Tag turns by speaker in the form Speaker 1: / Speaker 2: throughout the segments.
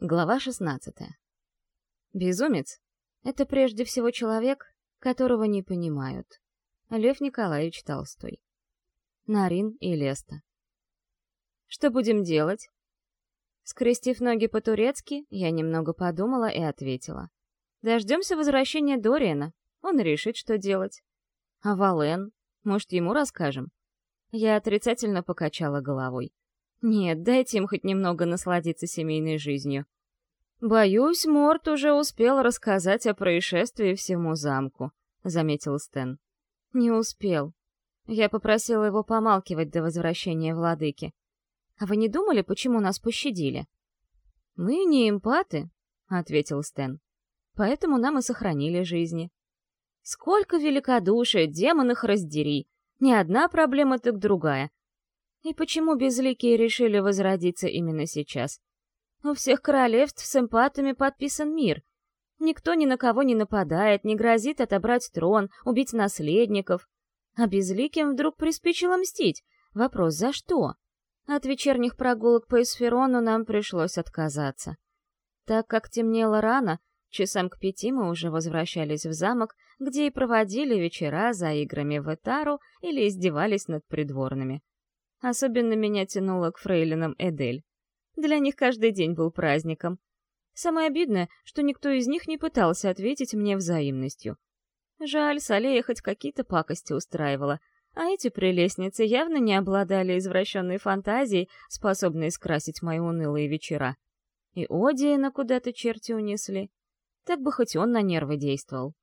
Speaker 1: Глава 16. Безумец — это прежде всего человек, которого не понимают. Лев Николаевич Толстой. Нарин и Леста. Что будем делать? Скрестив ноги по-турецки, я немного подумала и ответила. Дождемся возвращения Дориана. Он решит, что делать. А Вален? Может, ему расскажем? Я отрицательно покачала головой. Нет, дайте им хоть немного насладиться семейной жизнью. Боюсь, Морт уже успел рассказать о происшествии всему замку, заметил Стэн. Не успел. Я попросила его помалкивать до возвращения владыки. А вы не думали, почему нас пощадили? Мы не эмпаты, ответил Стэн. Поэтому нам и сохранили жизни. Сколько великодушия, демон их раздери! Ни одна проблема, так другая. И почему безликие решили возродиться именно сейчас? У всех королевств с эмпатами подписан мир. Никто ни на кого не нападает, не грозит отобрать трон, убить наследников. А безликим вдруг приспичило мстить. Вопрос, за что? От вечерних прогулок по Эсферону нам пришлось отказаться. Так как темнело рано, часам к пяти мы уже возвращались в замок, где и проводили вечера за играми в Этару или издевались над придворными. Особенно меня тянуло к фрейлинам Эдель. Для них каждый день был праздником. Самое обидное, что никто из них не пытался ответить мне взаимностью. Жаль, Салея хоть какие-то пакости устраивала, а эти прелестницы явно не обладали извращенной фантазией, способной скрасить мои унылые вечера. И Одиена куда-то черти унесли. Так бы хоть он на нервы действовал.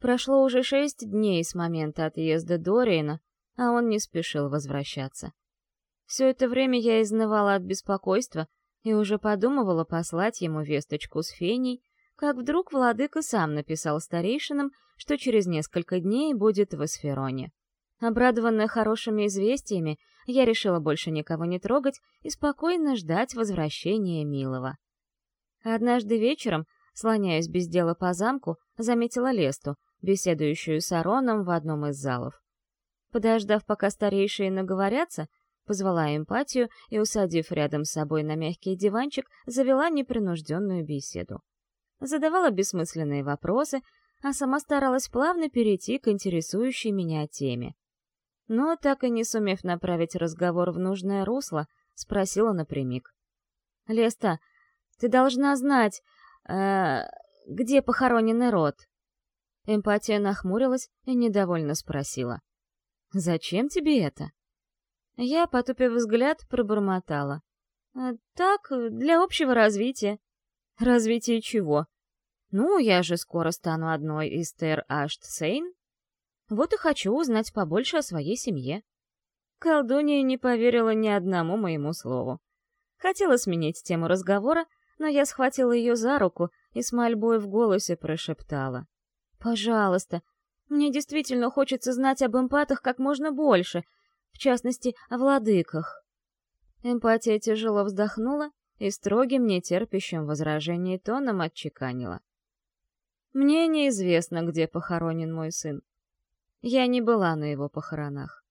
Speaker 1: Прошло уже шесть дней с момента отъезда Дориена, а он не спешил возвращаться. Все это время я изнывала от беспокойства и уже подумывала послать ему весточку с феней, как вдруг владыка сам написал старейшинам, что через несколько дней будет в Асфероне. Обрадованная хорошими известиями, я решила больше никого не трогать и спокойно ждать возвращения Милого. Однажды вечером, слоняясь без дела по замку, заметила Лесту, беседующую с Ароном в одном из залов. Подождав, пока старейшие наговорятся, позвала эмпатию и, усадив рядом с собой на мягкий диванчик, завела непринужденную беседу. Задавала бессмысленные вопросы, а сама старалась плавно перейти к интересующей меня теме. Но, так и не сумев направить разговор в нужное русло, спросила напрямик. «Леста, ты должна знать, э, где похоронен род?» Эмпатия нахмурилась и недовольно спросила. «Зачем тебе это?» Я, потупив взгляд, пробормотала. «Э, «Так, для общего развития». «Развитие чего?» «Ну, я же скоро стану одной из Тер Ашт Сейн. Вот и хочу узнать побольше о своей семье». Колдунья не поверила ни одному моему слову. Хотела сменить тему разговора, но я схватила ее за руку и с мольбой в голосе прошептала. «Пожалуйста, мне действительно хочется знать об эмпатах как можно больше, частности, о владыках. Эмпатия тяжело вздохнула и строгим, нетерпящим возражений тоном отчеканила. «Мне неизвестно, где похоронен мой сын. Я не была на его похоронах.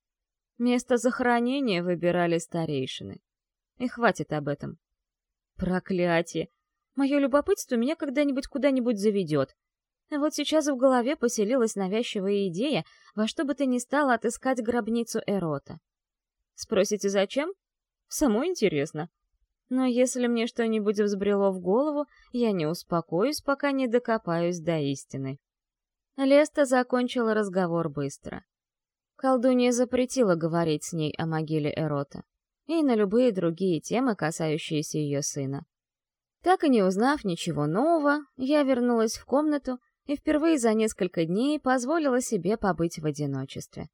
Speaker 1: Место захоронения выбирали старейшины. И хватит об этом. Проклятие! Мое любопытство меня когда-нибудь куда-нибудь заведет. Вот сейчас в голове поселилась навязчивая идея во что бы то ни стало отыскать гробницу Эрота. Спросите, зачем? Саму интересно. Но если мне что-нибудь взбрело в голову, я не успокоюсь, пока не докопаюсь до истины. Леста закончила разговор быстро. Колдунья запретила говорить с ней о могиле Эрота и на любые другие темы, касающиеся ее сына. Так и не узнав ничего нового, я вернулась в комнату и впервые за несколько дней позволила себе побыть в одиночестве.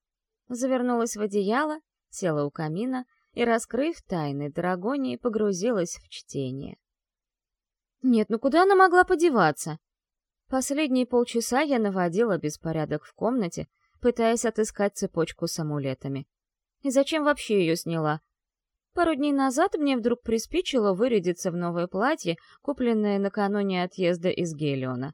Speaker 1: Завернулась в одеяло, села у камина и, раскрыв тайны Драгонии, погрузилась в чтение. Нет, ну куда она могла подеваться? Последние полчаса я наводила беспорядок в комнате, пытаясь отыскать цепочку с амулетами. И зачем вообще ее сняла? Пару дней назад мне вдруг приспичило вырядиться в новое платье, купленное накануне отъезда из Гелиона.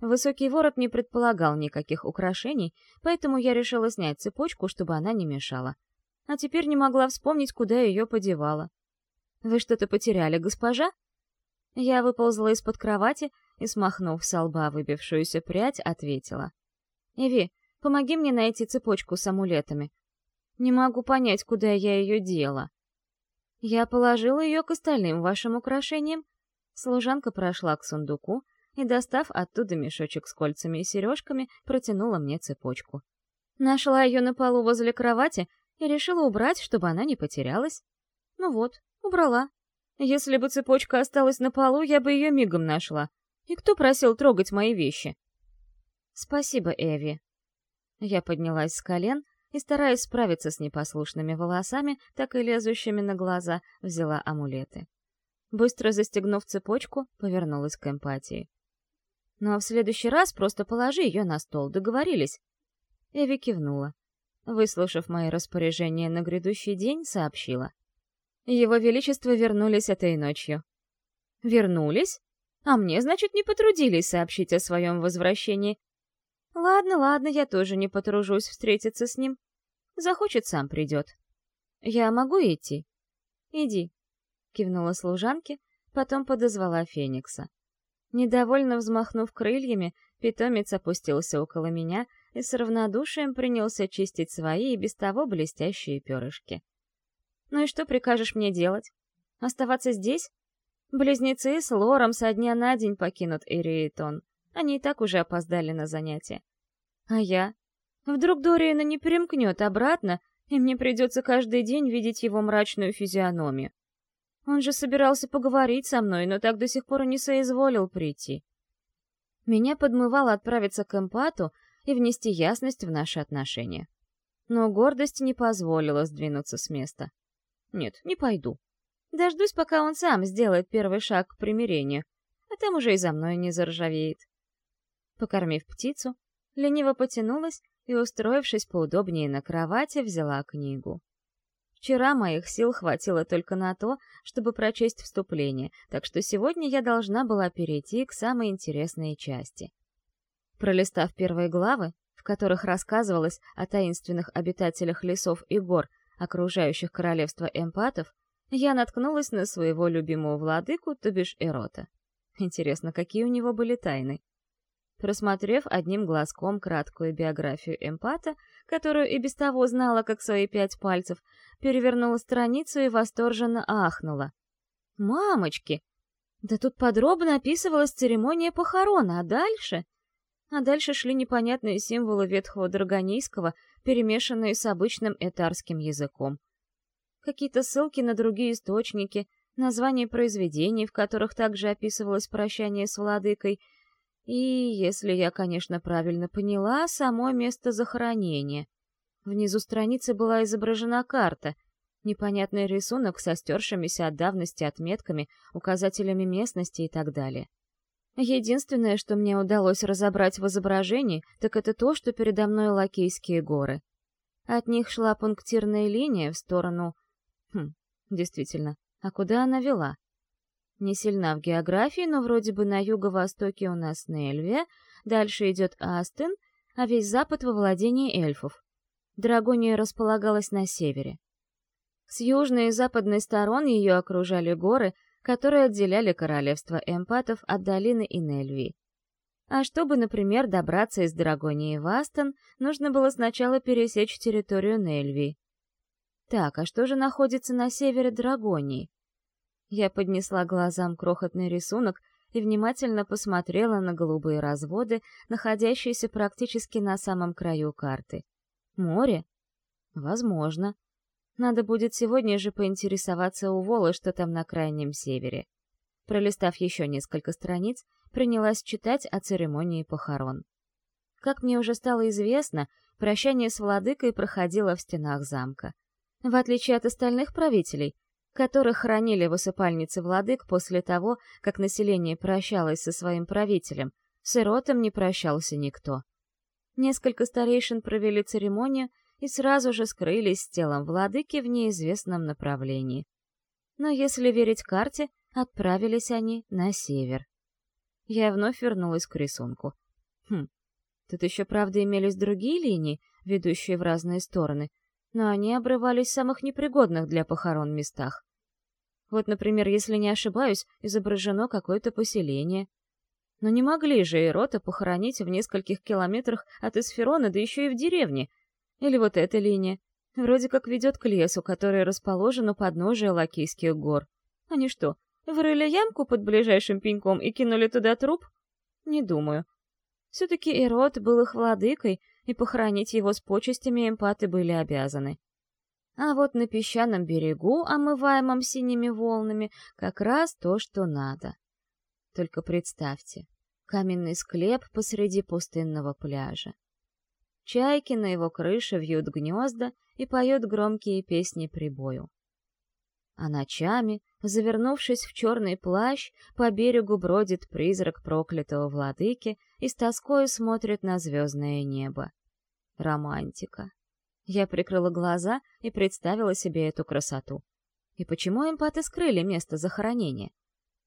Speaker 1: Высокий ворот не предполагал никаких украшений, поэтому я решила снять цепочку, чтобы она не мешала. А теперь не могла вспомнить, куда ее подевала. «Вы что-то потеряли, госпожа?» Я выползла из-под кровати и, смахнув с лба выбившуюся прядь, ответила. «Эви, помоги мне найти цепочку с амулетами. Не могу понять, куда я ее дела». Я положила ее к остальным вашим украшениям. Служанка прошла к сундуку и, достав оттуда мешочек с кольцами и сережками, протянула мне цепочку. Нашла ее на полу возле кровати и решила убрать, чтобы она не потерялась. Ну вот, убрала. Если бы цепочка осталась на полу, я бы ее мигом нашла. И кто просил трогать мои вещи? Спасибо, Эви. Я поднялась с колен и, стараясь справиться с непослушными волосами, так и лезущими на глаза, взяла амулеты. Быстро застегнув цепочку, повернулась к эмпатии. «Ну а в следующий раз просто положи ее на стол, договорились?» Эви кивнула. Выслушав мои распоряжения на грядущий день, сообщила. Его Величество вернулись этой ночью. «Вернулись? А мне, значит, не потрудились сообщить о своем возвращении. Ладно, ладно, я тоже не потружусь встретиться с ним. Захочет, сам придет. Я могу идти? Иди, кивнула служанке, потом подозвала Феникса. Недовольно взмахнув крыльями, питомец опустился около меня и с равнодушием принялся чистить свои и без того блестящие перышки. «Ну и что прикажешь мне делать? Оставаться здесь? Близнецы с Лором со дня на день покинут Эриэтон. Они и так уже опоздали на занятия. А я? Вдруг Дориана не перемкнет обратно, и мне придется каждый день видеть его мрачную физиономию. Он же собирался поговорить со мной, но так до сих пор и не соизволил прийти. Меня подмывало отправиться к эмпату и внести ясность в наши отношения. Но гордость не позволила сдвинуться с места. Нет, не пойду. Дождусь, пока он сам сделает первый шаг к примирению, а там уже и за мной не заржавеет. Покормив птицу, лениво потянулась и, устроившись поудобнее на кровати, взяла книгу. Вчера моих сил хватило только на то, чтобы прочесть вступление, так что сегодня я должна была перейти к самой интересной части. Пролистав первые главы, в которых рассказывалось о таинственных обитателях лесов и гор, окружающих королевство эмпатов, я наткнулась на своего любимого владыку, то бишь Эрота. Интересно, какие у него были тайны? Просмотрев одним глазком краткую биографию эмпата, которую и без того знала как свои пять пальцев, перевернула страницу и восторженно ахнула. «Мамочки! Да тут подробно описывалась церемония похорон, а дальше...» А дальше шли непонятные символы ветхого драгонийского, перемешанные с обычным этарским языком. Какие-то ссылки на другие источники, названия произведений, в которых также описывалось прощание с владыкой — и, если я, конечно, правильно поняла, само место захоронения. Внизу страницы была изображена карта, непонятный рисунок со стершимися от давности отметками, указателями местности и так далее. Единственное, что мне удалось разобрать в изображении, так это то, что передо мной Лакейские горы. От них шла пунктирная линия в сторону... Хм, действительно, а куда она вела? Не сильна в географии, но вроде бы на юго-востоке у нас Нельвия, дальше идет Астен, а весь запад во владении эльфов. Драгония располагалась на севере. С южной и западной сторон ее окружали горы, которые отделяли королевство эмпатов от долины Инельвии. А чтобы, например, добраться из Драгонии в Астон, нужно было сначала пересечь территорию Нельвии. Так, а что же находится на севере Драгонии? Я поднесла глазам крохотный рисунок и внимательно посмотрела на голубые разводы, находящиеся практически на самом краю карты. Море? Возможно. Надо будет сегодня же поинтересоваться у Волы, что там на крайнем севере. Пролистав еще несколько страниц, принялась читать о церемонии похорон. Как мне уже стало известно, прощание с владыкой проходило в стенах замка. В отличие от остальных правителей, которых хранили в усыпальнице владык после того, как население прощалось со своим правителем, с Иротом не прощался никто. Несколько старейшин провели церемонию и сразу же скрылись с телом владыки в неизвестном направлении. Но если верить карте, отправились они на север. Я вновь вернулась к рисунку. Хм, тут еще, правда, имелись другие линии, ведущие в разные стороны, но они обрывались в самых непригодных для похорон местах. Вот, например, если не ошибаюсь, изображено какое-то поселение. Но не могли же Эрота похоронить в нескольких километрах от Эсферона, да еще и в деревне. Или вот эта линия. Вроде как ведет к лесу, который расположен у подножия Лакийских гор. Они что, вырыли ямку под ближайшим пеньком и кинули туда труп? Не думаю. Все-таки Эрот был их владыкой, и похоронить его с почестями эмпаты были обязаны. А вот на песчаном берегу, омываемом синими волнами, как раз то, что надо. Только представьте, каменный склеп посреди пустынного пляжа. Чайки на его крыше вьют гнезда и поют громкие песни прибою. А ночами, завернувшись в черный плащ, по берегу бродит призрак проклятого владыки и с тоскою смотрит на звездное небо. Романтика. Я прикрыла глаза и представила себе эту красоту. И почему эмпаты скрыли место захоронения?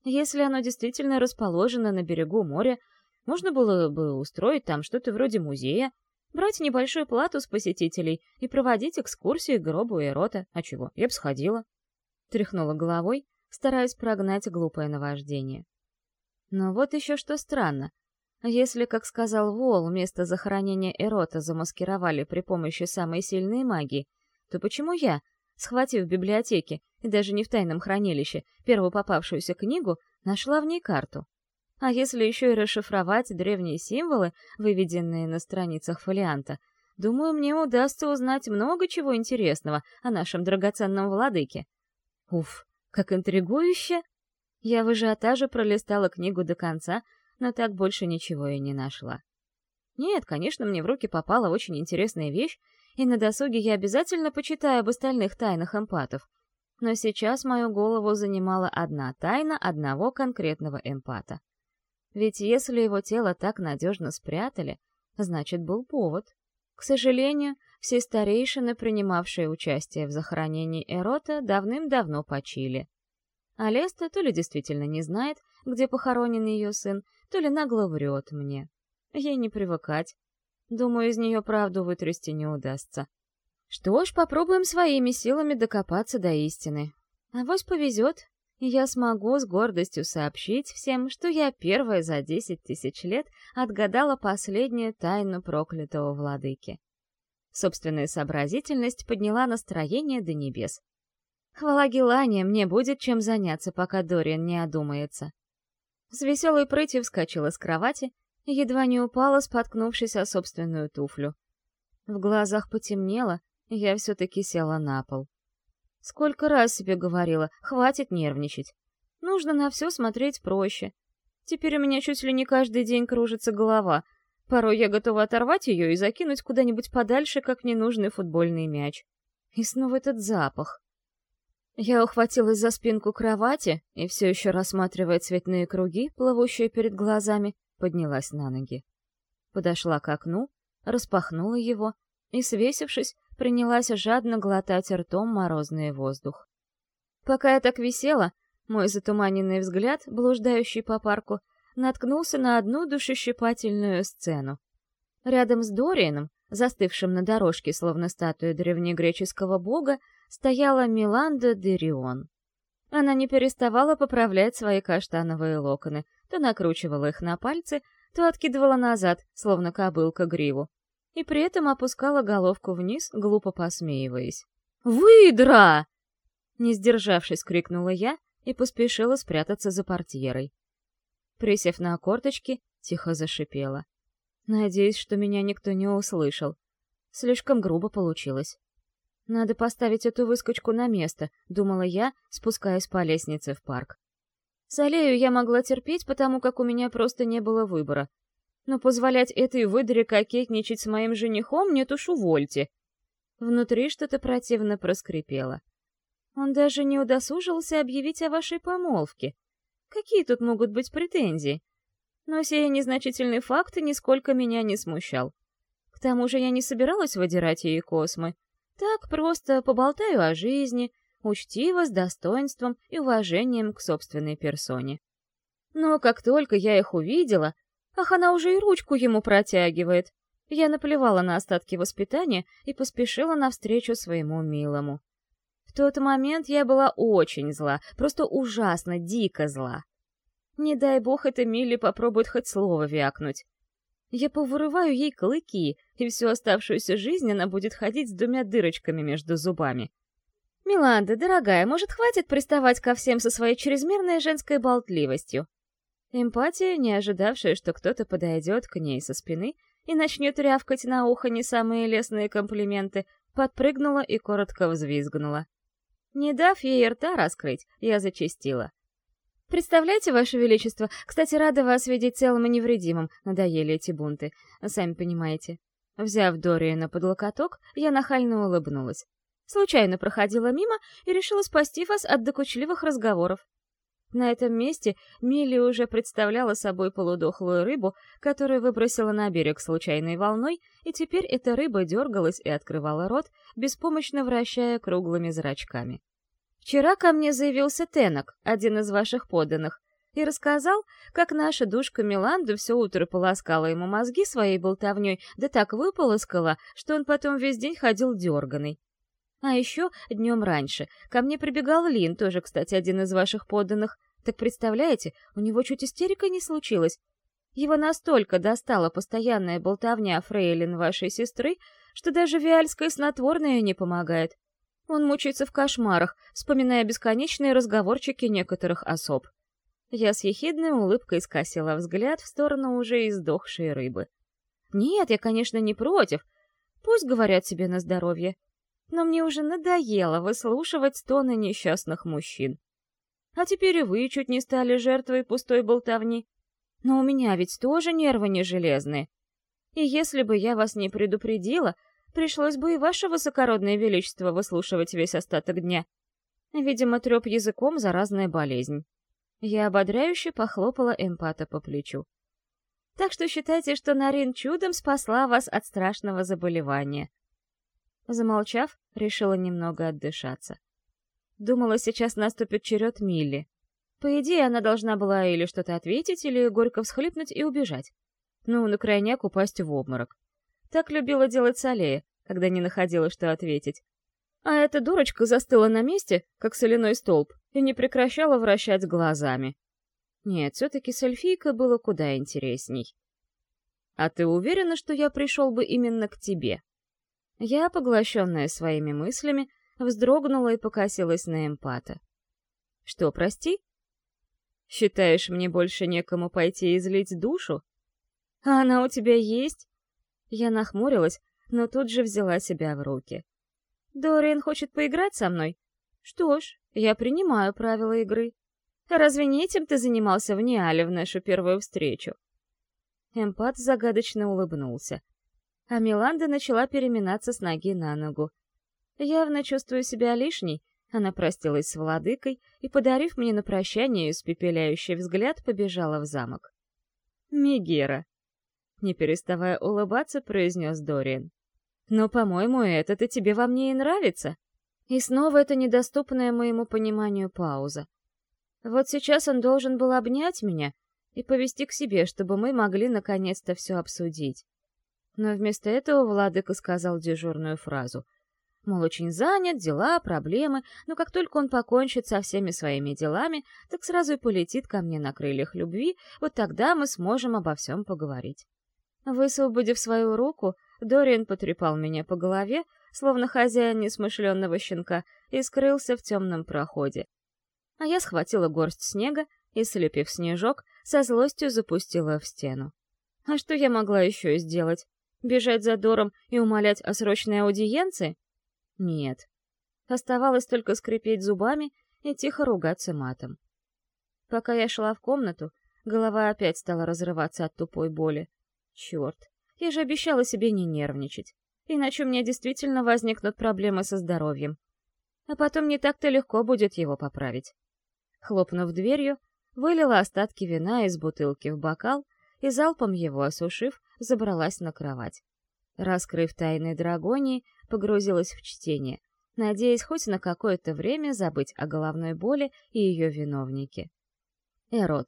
Speaker 1: Если оно действительно расположено на берегу моря, можно было бы устроить там что-то вроде музея, брать небольшую плату с посетителей и проводить экскурсии к гробу Эрота. А чего, я бы сходила. Тряхнула головой, стараясь прогнать глупое наваждение. Но вот еще что странно. Если, как сказал Вол, место захоронения Эрота замаскировали при помощи самой сильной магии, то почему я, схватив в библиотеке и даже не в тайном хранилище первую попавшуюся книгу, нашла в ней карту? А если еще и расшифровать древние символы, выведенные на страницах фолианта, думаю, мне удастся узнать много чего интересного о нашем драгоценном владыке. Уф, как интригующе! Я в ажиотаже пролистала книгу до конца, но так больше ничего и не нашла. Нет, конечно, мне в руки попала очень интересная вещь, и на досуге я обязательно почитаю об остальных тайнах эмпатов. Но сейчас мою голову занимала одна тайна одного конкретного эмпата. Ведь если его тело так надежно спрятали, значит, был повод. К сожалению, все старейшины, принимавшие участие в захоронении Эрота, давным-давно почили. А Леста то ли действительно не знает, где похоронен ее сын, то ли нагло врет мне. Ей не привыкать. Думаю, из нее правду вытрясти не удастся. Что ж, попробуем своими силами докопаться до истины. Авось повезет, и я смогу с гордостью сообщить всем, что я первая за десять тысяч лет отгадала последнюю тайну проклятого владыки. Собственная сообразительность подняла настроение до небес. Хвала Гелане, мне будет чем заняться, пока Дориан не одумается. С веселой прытью вскочила с кровати едва не упала, споткнувшись о собственную туфлю. В глазах потемнело, я все-таки села на пол. Сколько раз себе говорила, хватит нервничать. Нужно на все смотреть проще. Теперь у меня чуть ли не каждый день кружится голова. Порой я готова оторвать ее и закинуть куда-нибудь подальше, как ненужный футбольный мяч. И снова этот запах. Я ухватилась за спинку кровати и, все еще рассматривая цветные круги, плывущие перед глазами, поднялась на ноги. Подошла к окну, распахнула его и, свесившись, принялась жадно глотать ртом морозный воздух. Пока я так висела, мой затуманенный взгляд, блуждающий по парку, наткнулся на одну душещипательную сцену. Рядом с Дорианом, застывшим на дорожке, словно статуя древнегреческого бога, стояла Миланда Дерион. Она не переставала поправлять свои каштановые локоны, то накручивала их на пальцы, то откидывала назад, словно кобылка гриву, и при этом опускала головку вниз, глупо посмеиваясь. «Выдра!» Не сдержавшись, крикнула я и поспешила спрятаться за портьерой. Присев на корточки, тихо зашипела. Надеюсь, что меня никто не услышал. Слишком грубо получилось. Надо поставить эту выскочку на место, думала я, спускаясь по лестнице в парк. Салею я могла терпеть, потому как у меня просто не было выбора. Но позволять этой выдре кокетничать с моим женихом нет уж увольте. Внутри что-то противно проскрипело. Он даже не удосужился объявить о вашей помолвке. Какие тут могут быть претензии? Но сей незначительный факт нисколько меня не смущал. К тому же я не собиралась выдирать ей космы. Так просто поболтаю о жизни, учтиво, с достоинством и уважением к собственной персоне. Но как только я их увидела, ах, она уже и ручку ему протягивает, я наплевала на остатки воспитания и поспешила навстречу своему милому. В тот момент я была очень зла, просто ужасно, дико зла. Не дай бог это Милли попробует хоть слово вякнуть. Я повырываю ей клыки, и всю оставшуюся жизнь она будет ходить с двумя дырочками между зубами. «Миланда, дорогая, может, хватит приставать ко всем со своей чрезмерной женской болтливостью?» Эмпатия, не ожидавшая, что кто-то подойдет к ней со спины и начнет рявкать на ухо не самые лестные комплименты, подпрыгнула и коротко взвизгнула. Не дав ей рта раскрыть, я зачастила. «Представляете, Ваше Величество, кстати, рада вас видеть целым и невредимым, надоели эти бунты, сами понимаете». Взяв Дориана под локоток, я нахально улыбнулась. Случайно проходила мимо и решила спасти вас от докучливых разговоров. На этом месте Милли уже представляла собой полудохлую рыбу, которую выбросила на берег случайной волной, и теперь эта рыба дергалась и открывала рот, беспомощно вращая круглыми зрачками. Вчера ко мне заявился Тенок, один из ваших подданных, и рассказал, как наша душка Миланда все утро полоскала ему мозги своей болтовней, да так выполоскала, что он потом весь день ходил дерганый. А еще днем раньше ко мне прибегал Лин, тоже, кстати, один из ваших подданных. Так представляете, у него чуть истерика не случилась. Его настолько достала постоянная болтовня фрейлин вашей сестры, что даже виальское снотворное не помогает. Он мучается в кошмарах, вспоминая бесконечные разговорчики некоторых особ. Я с ехидной улыбкой скосила взгляд в сторону уже издохшей рыбы. Нет, я, конечно, не против. Пусть говорят себе на здоровье но мне уже надоело выслушивать стоны несчастных мужчин. А теперь и вы чуть не стали жертвой пустой болтовни. Но у меня ведь тоже нервы не железные. И если бы я вас не предупредила, пришлось бы и ваше высокородное величество выслушивать весь остаток дня. Видимо, треп языком — заразная болезнь. Я ободряюще похлопала эмпата по плечу. Так что считайте, что Нарин чудом спасла вас от страшного заболевания. Замолчав, решила немного отдышаться. Думала, сейчас наступит черед Милли. По идее, она должна была или что-то ответить, или горько всхлипнуть и убежать. Ну, на крайняк упасть в обморок. Так любила делать Салея, когда не находила, что ответить. А эта дурочка застыла на месте, как соляной столб, и не прекращала вращать глазами. Нет, все-таки с эльфийкой было куда интересней. «А ты уверена, что я пришел бы именно к тебе?» Я, поглощенная своими мыслями, вздрогнула и покосилась на эмпата. «Что, прости? Считаешь, мне больше некому пойти излить душу? А она у тебя есть?» Я нахмурилась, но тут же взяла себя в руки. «Дориан хочет поиграть со мной? Что ж, я принимаю правила игры. Разве не этим ты занимался в Ниале в нашу первую встречу?» Эмпат загадочно улыбнулся а Миланда начала переминаться с ноги на ногу. Явно чувствуя себя лишней, она простилась с владыкой и, подарив мне на прощание испепеляющий взгляд, побежала в замок. «Мегера!» Не переставая улыбаться, произнес Дориан. «Но, по-моему, это-то тебе во мне и нравится». И снова эта недоступная моему пониманию пауза. Вот сейчас он должен был обнять меня и повести к себе, чтобы мы могли наконец-то все обсудить. Но вместо этого владыка сказал дежурную фразу. Мол, очень занят, дела, проблемы, но как только он покончит со всеми своими делами, так сразу и полетит ко мне на крыльях любви, вот тогда мы сможем обо всем поговорить. Высвободив свою руку, Дориан потрепал меня по голове, словно хозяин несмышленного щенка, и скрылся в темном проходе. А я схватила горсть снега и, слепив снежок, со злостью запустила в стену. А что я могла еще сделать? Бежать за Дором и умолять о срочной аудиенции? Нет. Оставалось только скрипеть зубами и тихо ругаться матом. Пока я шла в комнату, голова опять стала разрываться от тупой боли. Черт, я же обещала себе не нервничать, иначе у меня действительно возникнут проблемы со здоровьем. А потом не так-то легко будет его поправить. Хлопнув дверью, вылила остатки вина из бутылки в бокал и, залпом его осушив, забралась на кровать. Раскрыв тайны драгонии, погрузилась в чтение, надеясь хоть на какое-то время забыть о головной боли и ее виновнике. Эрот.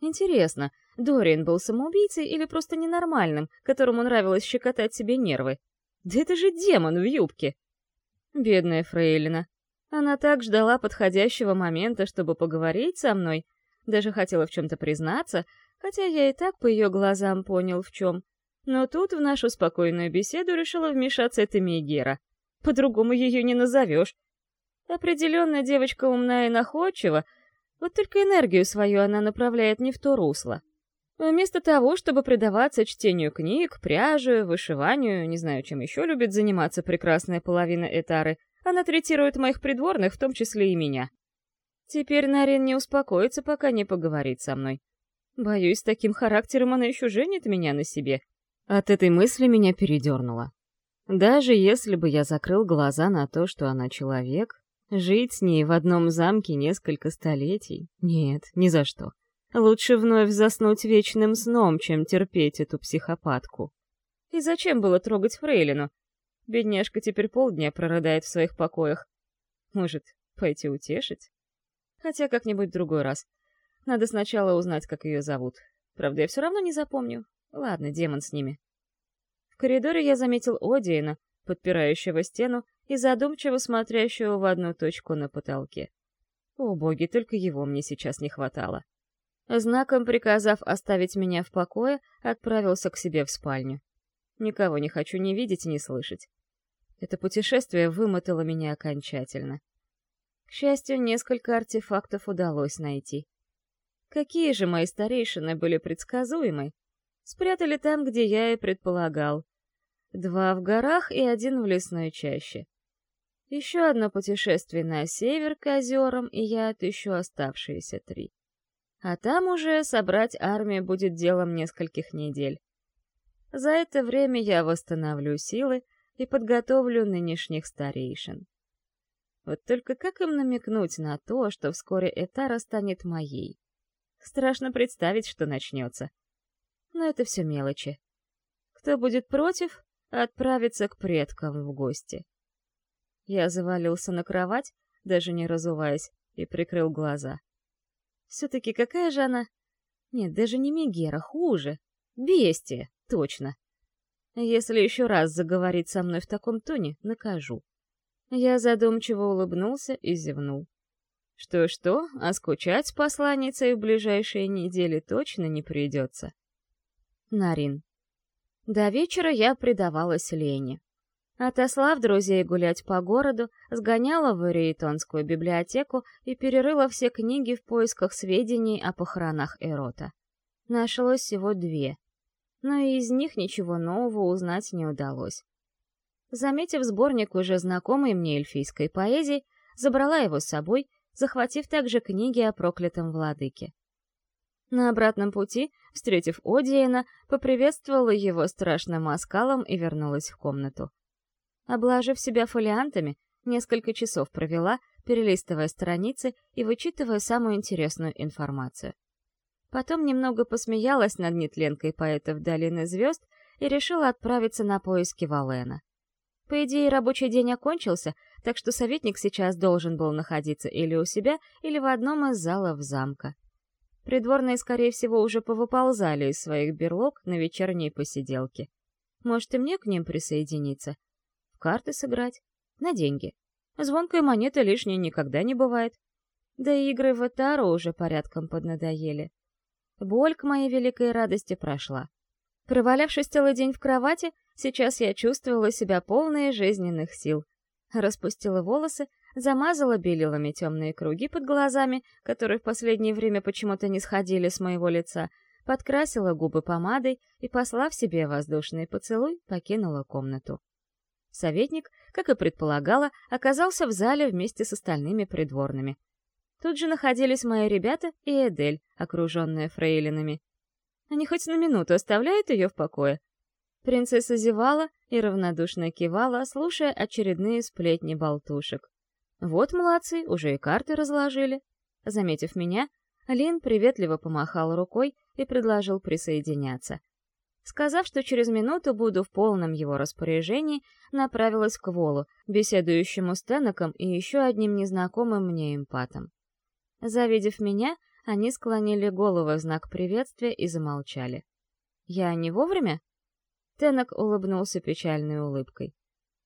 Speaker 1: Интересно, Дориан был самоубийцей или просто ненормальным, которому нравилось щекотать себе нервы? Да это же демон в юбке! Бедная Фрейлина. Она так ждала подходящего момента, чтобы поговорить со мной, даже хотела в чем-то признаться, хотя я и так по ее глазам понял, в чем. Но тут в нашу спокойную беседу решила вмешаться эта Мегера. По-другому ее не назовешь. Определенно девочка умная и находчива, вот только энергию свою она направляет не в то русло. Вместо того, чтобы предаваться чтению книг, пряже, вышиванию, не знаю, чем еще любит заниматься прекрасная половина Этары, она третирует моих придворных, в том числе и меня. Теперь Нарин не успокоится, пока не поговорит со мной. Боюсь, с таким характером она еще женит меня на себе. От этой мысли меня передернуло. Даже если бы я закрыл глаза на то, что она человек, жить с ней в одном замке несколько столетий — нет, ни за что. Лучше вновь заснуть вечным сном, чем терпеть эту психопатку. И зачем было трогать Фрейлину? Бедняжка теперь полдня прорыдает в своих покоях. Может, пойти утешить? Хотя как-нибудь другой раз. Надо сначала узнать, как ее зовут. Правда, я все равно не запомню. Ладно, демон с ними. В коридоре я заметил Одиена, подпирающего стену и задумчиво смотрящего в одну точку на потолке. О боги, только его мне сейчас не хватало. Знаком приказав оставить меня в покое, отправился к себе в спальню. Никого не хочу ни видеть, ни слышать. Это путешествие вымотало меня окончательно. К счастью, несколько артефактов удалось найти. Какие же мои старейшины были предсказуемы? Спрятали там, где я и предполагал. Два в горах и один в лесной чаще. Еще одно путешествие на север к озерам, и я отыщу оставшиеся три. А там уже собрать армию будет делом нескольких недель. За это время я восстановлю силы и подготовлю нынешних старейшин. Вот только как им намекнуть на то, что вскоре Этара станет моей? Страшно представить, что начнется. Но это все мелочи. Кто будет против, отправится к предкам в гости. Я завалился на кровать, даже не разуваясь, и прикрыл глаза. Все-таки какая же она... Нет, даже не Мегера, хуже. Бестия, точно. Если еще раз заговорит со мной в таком тоне, накажу. Я задумчиво улыбнулся и зевнул. Что-что, а скучать с посланницей в ближайшие недели точно не придется. Нарин. До вечера я предавалась лени. Отослав друзей гулять по городу, сгоняла в Ирейтонскую библиотеку и перерыла все книги в поисках сведений о похоронах Эрота. Нашлось всего две, но из них ничего нового узнать не удалось. Заметив сборник уже знакомой мне эльфийской поэзии, забрала его с собой, захватив также книги о проклятом владыке. На обратном пути, встретив Одиена, поприветствовала его страшным оскалом и вернулась в комнату. Обложив себя фолиантами, несколько часов провела, перелистывая страницы и вычитывая самую интересную информацию. Потом немного посмеялась над нетленкой поэтов Долины Звезд и решила отправиться на поиски Валена. По идее, рабочий день окончился, так что советник сейчас должен был находиться или у себя, или в одном из залов замка. Придворные, скорее всего, уже повыползали из своих берлог на вечерние посиделки. Может, и мне к ним присоединиться? Карты сыграть, на деньги. Звонкая монета лишней никогда не бывает. Да и игры в Этару уже порядком поднадоели. Боль к моей великой радости прошла. Провалявшись целый день в кровати, сейчас я чувствовала себя полной жизненных сил. Распустила волосы, замазала белилами темные круги под глазами, которые в последнее время почему-то не сходили с моего лица, подкрасила губы помадой и, послав себе воздушный поцелуй, покинула комнату. Советник, как и предполагала, оказался в зале вместе с остальными придворными. Тут же находились мои ребята и Эдель, окруженная фрейлинами. Они хоть на минуту оставляют ее в покое. Принцесса зевала и равнодушно кивала, слушая очередные сплетни болтушек. Вот молодцы, уже и карты разложили. Заметив меня, Лин приветливо помахал рукой и предложил присоединяться. Сказав, что через минуту буду в полном его распоряжении, направилась к Волу, беседующему с Теннеком и еще одним незнакомым мне эмпатом. Завидев меня, они склонили головы в знак приветствия и замолчали. «Я не вовремя?» Теннек улыбнулся печальной улыбкой.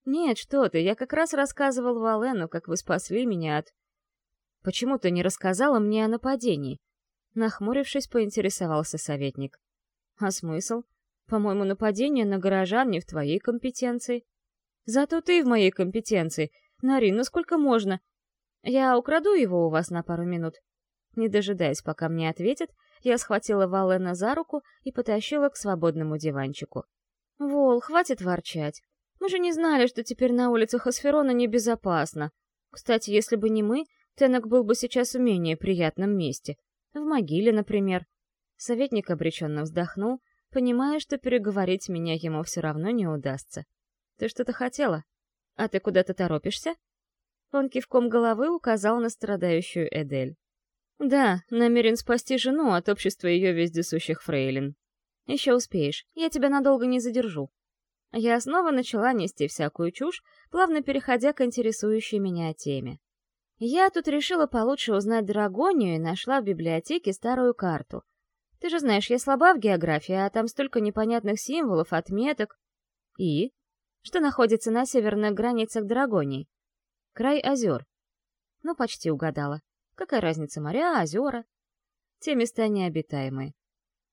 Speaker 1: «Нет, что ты, я как раз рассказывал Валену, как вы спасли меня от...» «Почему ты не рассказала мне о нападении?» Нахмурившись, поинтересовался советник. «А смысл? По-моему, нападение на горожан не в твоей компетенции. Зато ты в моей компетенции. Нарин, ну сколько можно? Я украду его у вас на пару минут». Не дожидаясь, пока мне ответят, я схватила Валена за руку и потащила к свободному диванчику. «Вол, хватит ворчать. Мы же не знали, что теперь на улицах Асферона небезопасно. Кстати, если бы не мы, Тенок был бы сейчас в менее приятном месте. В могиле, например. Советник обреченно вздохнул, понимая, что переговорить меня ему все равно не удастся. «Ты что-то хотела? А ты куда-то торопишься?» Он кивком головы указал на страдающую Эдель. «Да, намерен спасти жену от общества ее вездесущих фрейлин. Еще успеешь, я тебя надолго не задержу». Я снова начала нести всякую чушь, плавно переходя к интересующей меня теме. Я тут решила получше узнать Драгонию и нашла в библиотеке старую карту. Ты же знаешь, я слаба в географии, а там столько непонятных символов, отметок. И? Что находится на северных границах Драгонии? Край озер. Ну, почти угадала. Какая разница, моря, озера? Те места необитаемые.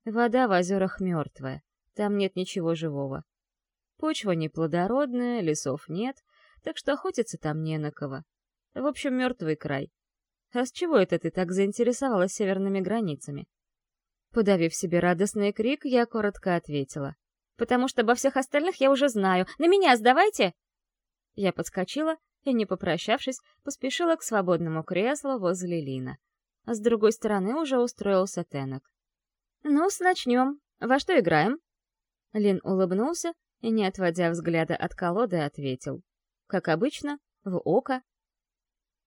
Speaker 1: Вода в озерах мертвая, там нет ничего живого. Почва неплодородная, лесов нет, так что охотиться там не на кого. В общем, мертвый край. А с чего это ты так заинтересовалась северными границами? Подавив себе радостный крик, я коротко ответила. «Потому что обо всех остальных я уже знаю. На меня сдавайте!» Я подскочила и, не попрощавшись, поспешила к свободному креслу возле Лина. А с другой стороны уже устроился Тенок. ну начнем. Во что играем?» Лин улыбнулся и, не отводя взгляда от колоды, ответил. Как обычно, в око.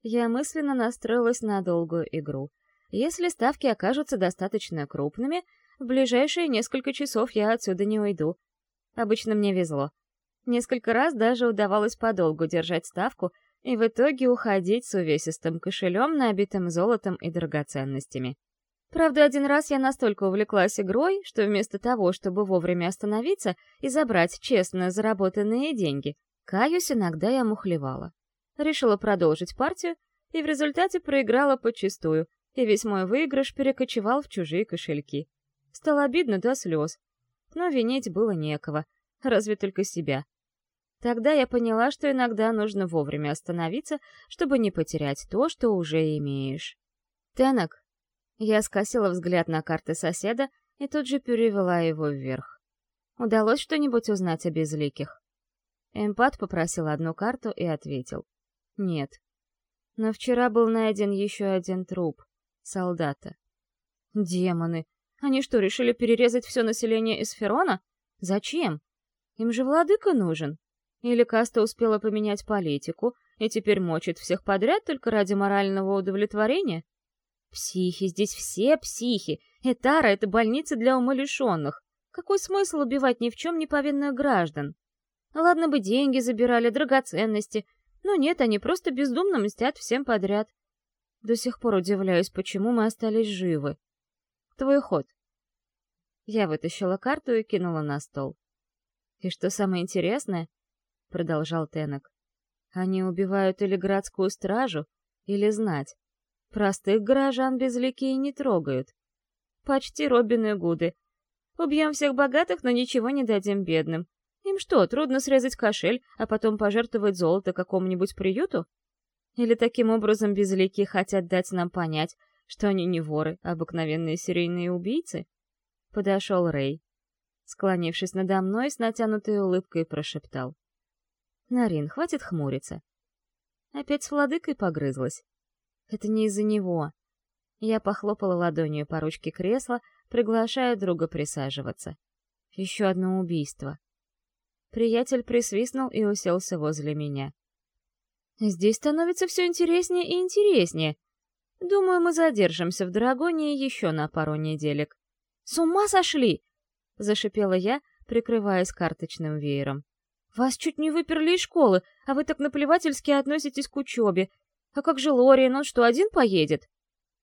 Speaker 1: Я мысленно настроилась на долгую игру. Если ставки окажутся достаточно крупными, в ближайшие несколько часов я отсюда не уйду. Обычно мне везло. Несколько раз даже удавалось подолгу держать ставку и в итоге уходить с увесистым кошелем, набитым золотом и драгоценностями. Правда, один раз я настолько увлеклась игрой, что вместо того, чтобы вовремя остановиться и забрать честно заработанные деньги, каюсь, иногда я мухлевала. Решила продолжить партию, и в результате проиграла подчистую, и весь мой выигрыш перекочевал в чужие кошельки. Стало обидно до слез. Но винить было некого, разве только себя. Тогда я поняла, что иногда нужно вовремя остановиться, чтобы не потерять то, что уже имеешь. Тенок, я скосила взгляд на карты соседа и тут же перевела его вверх. Удалось что-нибудь узнать о безликих? Эмпат попросил одну карту и ответил. Нет. Но вчера был найден еще один труп. Солдата. Демоны! Они что, решили перерезать все население Эсферона? Зачем? Им же владыка нужен. Или каста успела поменять политику и теперь мочит всех подряд только ради морального удовлетворения? Психи, здесь все психи. Этара — это больница для умалишенных. Какой смысл убивать ни в чем не повинных граждан? Ладно бы деньги забирали, драгоценности, но нет, они просто бездумно мстят всем подряд. До сих пор удивляюсь, почему мы остались живы. Твой ход. Я вытащила карту и кинула на стол. И что самое интересное, — продолжал Тенок, — они убивают или городскую стражу, или знать. Простых горожан безликие не трогают. Почти Робины Гуды. Убьем всех богатых, но ничего не дадим бедным. Им что, трудно срезать кошель, а потом пожертвовать золото какому-нибудь приюту? Или таким образом безликие хотят дать нам понять, что они не воры, а обыкновенные серийные убийцы? Подошел Рэй. Склонившись надо мной, с натянутой улыбкой прошептал. «Нарин, хватит хмуриться». Опять с владыкой погрызлась. Это не из-за него. Я похлопала ладонью по ручке кресла, приглашая друга присаживаться. Еще одно убийство. Приятель присвистнул и уселся возле меня. Здесь становится все интереснее и интереснее. Думаю, мы задержимся в Драгоне еще на пару неделек. С ума сошли! Зашипела я, прикрываясь карточным веером. Вас чуть не выперли из школы, а вы так наплевательски относитесь к учебе, «А как же Лориан, он что, один поедет?»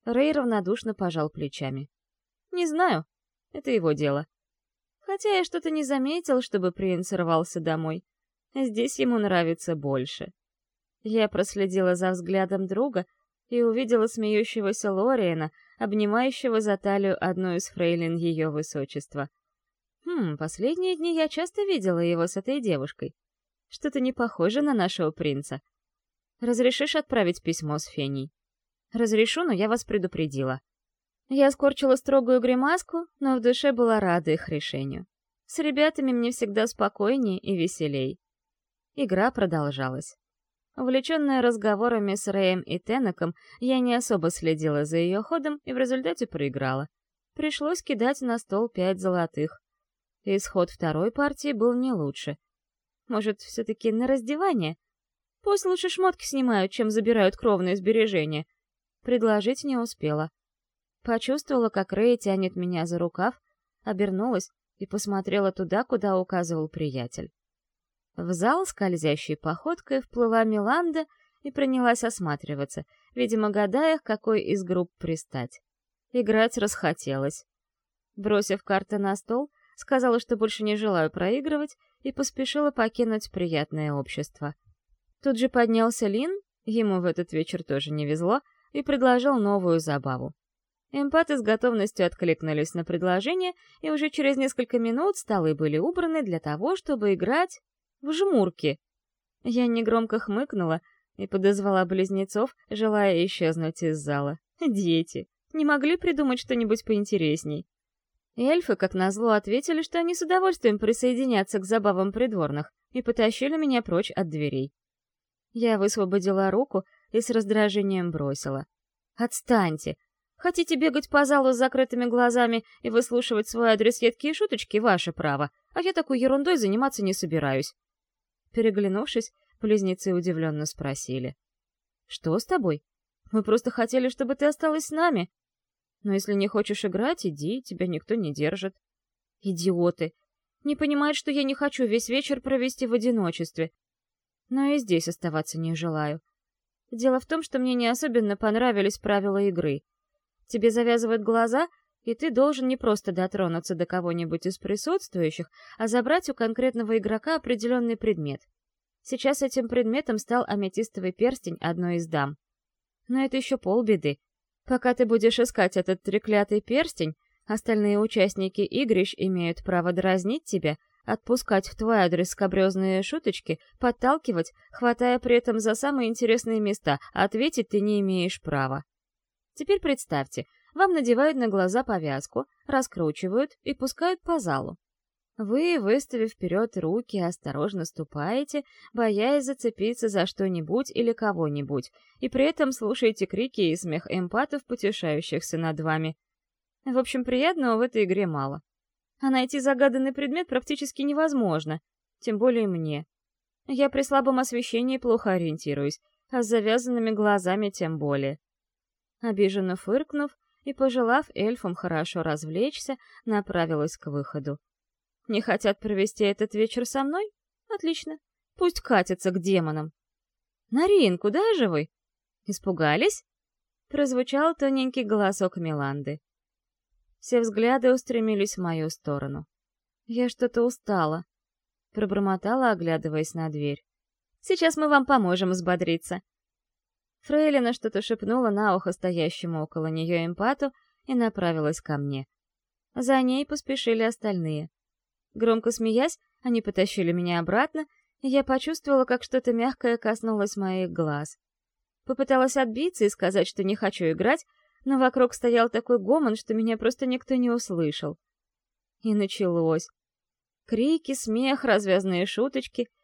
Speaker 1: Рэй равнодушно пожал плечами. «Не знаю. Это его дело. Хотя я что-то не заметил, чтобы принц рвался домой. Здесь ему нравится больше. Я проследила за взглядом друга и увидела смеющегося Лориена, обнимающего за талию одну из фрейлин ее высочества. Хм, последние дни я часто видела его с этой девушкой. Что-то не похоже на нашего принца. Разрешишь отправить письмо с Феней? Разрешу, но я вас предупредила. Я скорчила строгую гримаску, но в душе была рада их решению. С ребятами мне всегда спокойнее и веселей. Игра продолжалась. Увлеченная разговорами с Рэем и Теннеком, я не особо следила за ее ходом и в результате проиграла. Пришлось кидать на стол пять золотых. Исход второй партии был не лучше. Может, все-таки на раздевание? Пусть лучше шмотки снимают, чем забирают кровные сбережения. Предложить не успела. Почувствовала, как Рэй тянет меня за рукав, обернулась и посмотрела туда, куда указывал приятель. В зал скользящей походкой вплыла Миланда и принялась осматриваться, видимо, гадая, к какой из групп пристать. Играть расхотелось. Бросив карты на стол, сказала, что больше не желаю проигрывать, и поспешила покинуть приятное общество. Тут же поднялся Лин, ему в этот вечер тоже не везло, и предложил новую забаву. Эмпаты с готовностью откликнулись на предложение, и уже через несколько минут столы были убраны для того, чтобы играть в жмурки. Я негромко хмыкнула и подозвала близнецов, желая исчезнуть из зала. Дети. Не могли придумать что-нибудь поинтересней. Эльфы, как назло, ответили, что они с удовольствием присоединятся к забавам придворных, и потащили меня прочь от дверей. Я высвободила руку и с раздражением бросила. «Отстаньте! Хотите бегать по залу с закрытыми глазами и выслушивать свой адрес едкие шуточки — ваше право, а я такой ерундой заниматься не собираюсь. Переглянувшись, близнецы удивленно спросили. «Что с тобой? Мы просто хотели, чтобы ты осталась с нами. Но если не хочешь играть, иди, тебя никто не держит». «Идиоты! Не понимают, что я не хочу весь вечер провести в одиночестве. Но и здесь оставаться не желаю. Дело в том, что мне не особенно понравились правила игры. Тебе завязывают глаза, и ты должен не просто дотронуться до кого-нибудь из присутствующих, а забрать у конкретного игрока определенный предмет. Сейчас этим предметом стал аметистовый перстень одной из дам. Но это еще полбеды. Пока ты будешь искать этот треклятый перстень, остальные участники игрищ имеют право дразнить тебя, отпускать в твой адрес скобрезные шуточки, подталкивать, хватая при этом за самые интересные места, а ответить ты не имеешь права. Теперь представьте, вам надевают на глаза повязку, раскручивают и пускают по залу. Вы, выставив вперед руки, осторожно ступаете, боясь зацепиться за что-нибудь или кого-нибудь, и при этом слушаете крики и смех эмпатов, потешающихся над вами. В общем, приятного в этой игре мало. А найти загаданный предмет практически невозможно, тем более мне. Я при слабом освещении плохо ориентируюсь, а с завязанными глазами тем более. Обиженно фыркнув, и, пожелав эльфам хорошо развлечься, направилась к выходу. Не хотят провести этот вечер со мной? Отлично. Пусть катятся к демонам. «Нарин, куда же вы?» «Испугались?» Прозвучал тоненький голосок Миланды. Все взгляды устремились в мою сторону. Я что-то устала. Пробормотала, оглядываясь на дверь. «Сейчас мы вам поможем взбодриться. Фрейлина что-то шепнула на ухо стоящему около нее эмпату и направилась ко мне. За ней поспешили остальные. Громко смеясь, они потащили меня обратно, и я почувствовала, как что-то мягкое коснулось моих глаз. Попыталась отбиться и сказать, что не хочу играть, но вокруг стоял такой гомон, что меня просто никто не услышал. И началось. Крики, смех, развязные шуточки —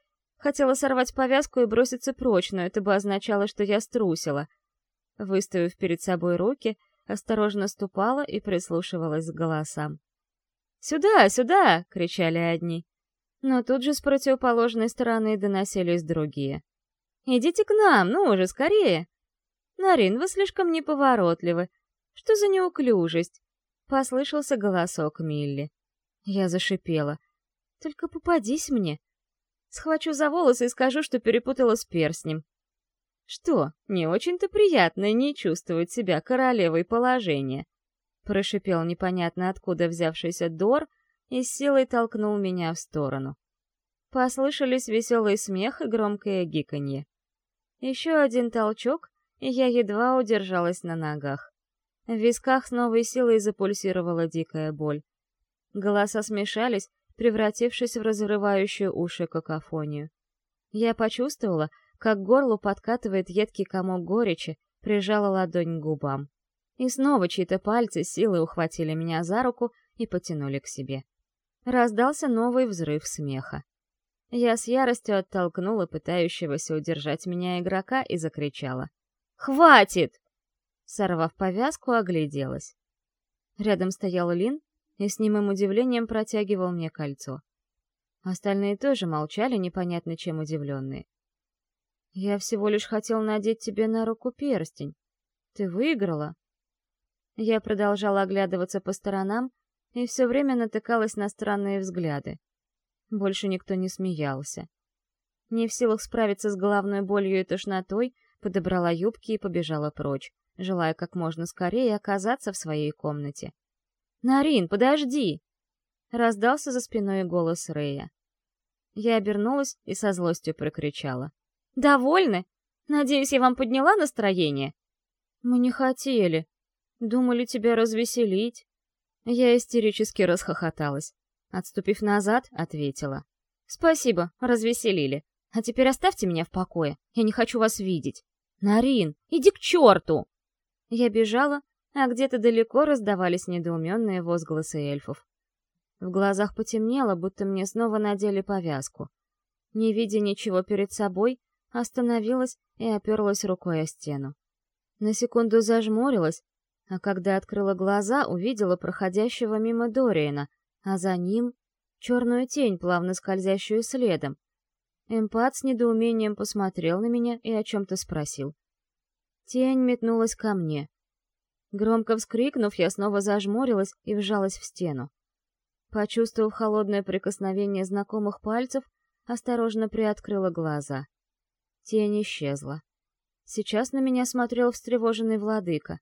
Speaker 1: Хотела сорвать повязку и броситься прочь, но это бы означало, что я струсила. Выставив перед собой руки, осторожно ступала и прислушивалась к голосам. «Сюда, сюда!» — кричали одни. Но тут же с противоположной стороны доносились другие. «Идите к нам, ну уже, скорее!» «Нарин, вы слишком неповоротливы. Что за неуклюжесть?» Послышался голосок Милли. Я зашипела. «Только попадись мне!» Схвачу за волосы и скажу, что перепутала с перстнем. Что, не очень-то приятно не чувствовать себя королевой положения? Прошипел непонятно откуда взявшийся Дор и с силой толкнул меня в сторону. Послышались веселый смех и громкое гиканье. Еще один толчок, и я едва удержалась на ногах. В висках с новой силой запульсировала дикая боль. Голоса смешались, превратившись в разрывающую уши какофонию. Я почувствовала, как горло подкатывает едкий комок горечи, прижала ладонь к губам. И снова чьи-то пальцы силой ухватили меня за руку и потянули к себе. Раздался новый взрыв смеха. Я с яростью оттолкнула пытающегося удержать меня игрока и закричала. «Хватит!» Сорвав повязку, огляделась. Рядом стоял Лин и с немым удивлением протягивал мне кольцо. Остальные тоже молчали, непонятно чем удивленные. «Я всего лишь хотел надеть тебе на руку перстень. Ты выиграла?» Я продолжала оглядываться по сторонам и все время натыкалась на странные взгляды. Больше никто не смеялся. Не в силах справиться с головной болью и тошнотой, подобрала юбки и побежала прочь, желая как можно скорее оказаться в своей комнате. «Нарин, подожди!» Раздался за спиной голос Рэя. Я обернулась и со злостью прокричала. «Довольны? Надеюсь, я вам подняла настроение?» «Мы не хотели. Думали тебя развеселить». Я истерически расхохоталась. Отступив назад, ответила. «Спасибо, развеселили. А теперь оставьте меня в покое. Я не хочу вас видеть. Нарин, иди к черту!» Я бежала, а где-то далеко раздавались недоуменные возгласы эльфов. В глазах потемнело, будто мне снова надели повязку. Не видя ничего перед собой, остановилась и оперлась рукой о стену. На секунду зажмурилась, а когда открыла глаза, увидела проходящего мимо Дориена, а за ним — черную тень, плавно скользящую следом. Эмпат с недоумением посмотрел на меня и о чем-то спросил. Тень метнулась ко мне. Громко вскрикнув, я снова зажмурилась и вжалась в стену. Почувствовав холодное прикосновение знакомых пальцев, осторожно приоткрыла глаза. Тень исчезла. Сейчас на меня смотрел встревоженный владыка.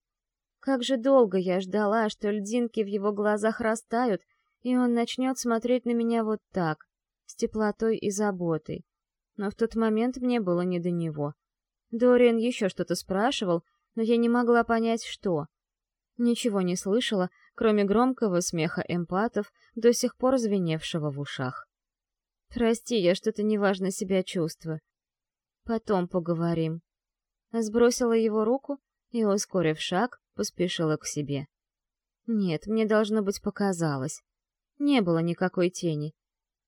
Speaker 1: Как же долго я ждала, что льдинки в его глазах растают, и он начнет смотреть на меня вот так, с теплотой и заботой. Но в тот момент мне было не до него. Дориан еще что-то спрашивал, но я не могла понять, что. Ничего не слышала, кроме громкого смеха эмпатов, до сих пор звеневшего в ушах. «Прости, я что-то неважно себя чувствую. Потом поговорим». Сбросила его руку и, ускорив шаг, поспешила к себе. Нет, мне должно быть показалось. Не было никакой тени.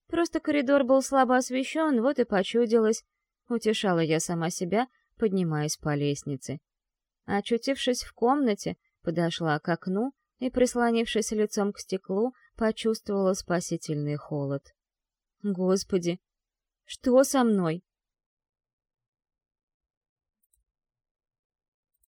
Speaker 1: Просто коридор был слабо освещен, вот и почудилось. Утешала я сама себя, поднимаясь по лестнице. Очутившись в комнате, подошла к окну и, прислонившись лицом к стеклу, почувствовала спасительный холод. Господи, что со мной?